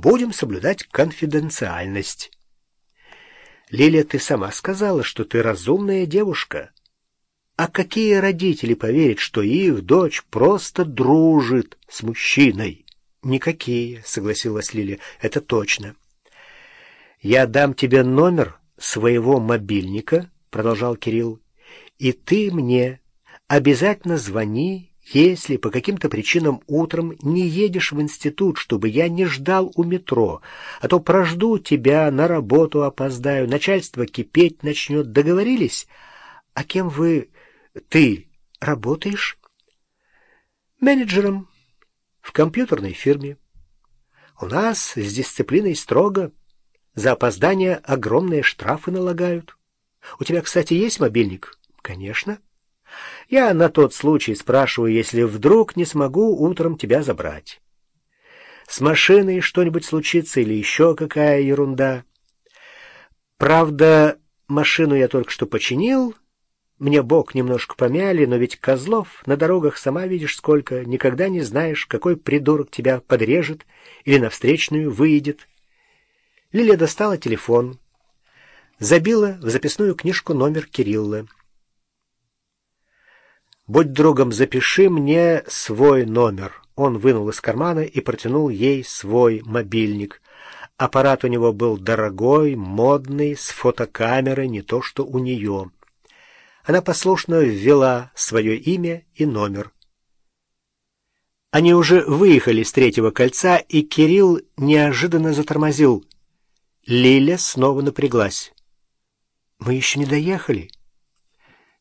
Будем соблюдать конфиденциальность. Лилия, ты сама сказала, что ты разумная девушка. А какие родители поверят, что их дочь просто дружит с мужчиной? Никакие, согласилась Лилия, это точно. Я дам тебе номер своего мобильника, продолжал Кирилл, и ты мне обязательно звони если по каким-то причинам утром не едешь в институт, чтобы я не ждал у метро, а то прожду тебя, на работу опоздаю, начальство кипеть начнет. Договорились? А кем вы... ты работаешь? Менеджером в компьютерной фирме. У нас с дисциплиной строго. За опоздание огромные штрафы налагают. У тебя, кстати, есть мобильник? Конечно. Я на тот случай спрашиваю, если вдруг не смогу утром тебя забрать. С машиной что-нибудь случится или еще какая ерунда. Правда, машину я только что починил, мне бок немножко помяли, но ведь козлов на дорогах сама видишь сколько, никогда не знаешь, какой придурок тебя подрежет или на встречную выйдет. Лилия достала телефон, забила в записную книжку номер Кирилла. «Будь другом, запиши мне свой номер». Он вынул из кармана и протянул ей свой мобильник. Аппарат у него был дорогой, модный, с фотокамерой, не то что у нее. Она послушно ввела свое имя и номер. Они уже выехали с третьего кольца, и Кирилл неожиданно затормозил. Лиля снова напряглась. «Мы еще не доехали?»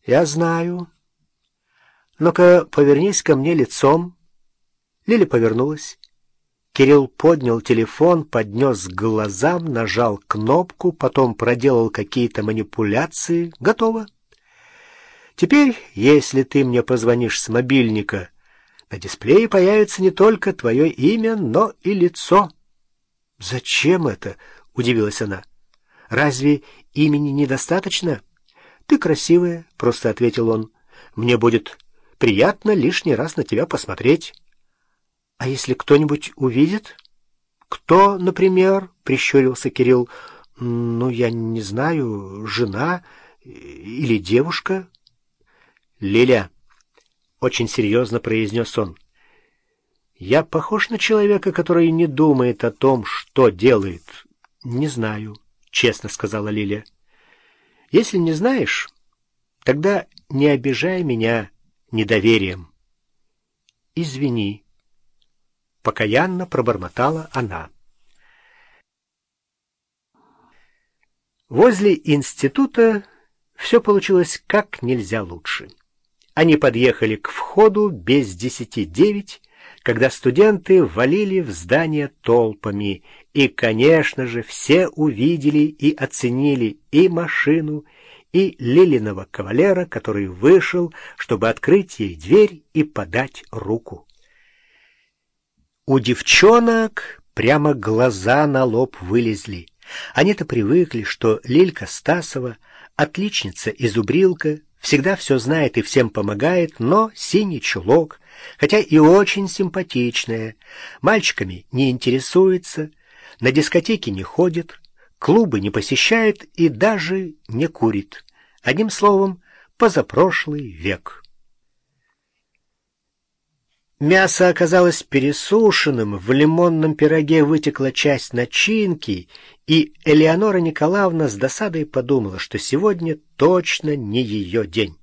«Я знаю». «Ну-ка, повернись ко мне лицом». Лиля повернулась. Кирилл поднял телефон, поднес к глазам, нажал кнопку, потом проделал какие-то манипуляции. Готово. Теперь, если ты мне позвонишь с мобильника, на дисплее появится не только твое имя, но и лицо. «Зачем это?» — удивилась она. «Разве имени недостаточно?» «Ты красивая», — просто ответил он. «Мне будет Приятно лишний раз на тебя посмотреть. — А если кто-нибудь увидит? — Кто, например? — прищурился Кирилл. — Ну, я не знаю, жена или девушка? — Лиля, — очень серьезно произнес он, — я похож на человека, который не думает о том, что делает. — Не знаю, — честно сказала Лиля. — Если не знаешь, тогда не обижай меня, — недоверием. «Извини», — покаянно пробормотала она. Возле института все получилось как нельзя лучше. Они подъехали к входу без десяти девять, когда студенты валили в здание толпами, и, конечно же, все увидели и оценили и машину, и Лилиного кавалера, который вышел, чтобы открыть ей дверь и подать руку. У девчонок прямо глаза на лоб вылезли. Они-то привыкли, что Лилька Стасова, отличница и зубрилка, всегда все знает и всем помогает, но синий чулок, хотя и очень симпатичная, мальчиками не интересуется, на дискотеки не ходит, клубы не посещает и даже не курит. Одним словом, позапрошлый век. Мясо оказалось пересушенным, в лимонном пироге вытекла часть начинки, и Элеонора Николаевна с досадой подумала, что сегодня точно не ее день.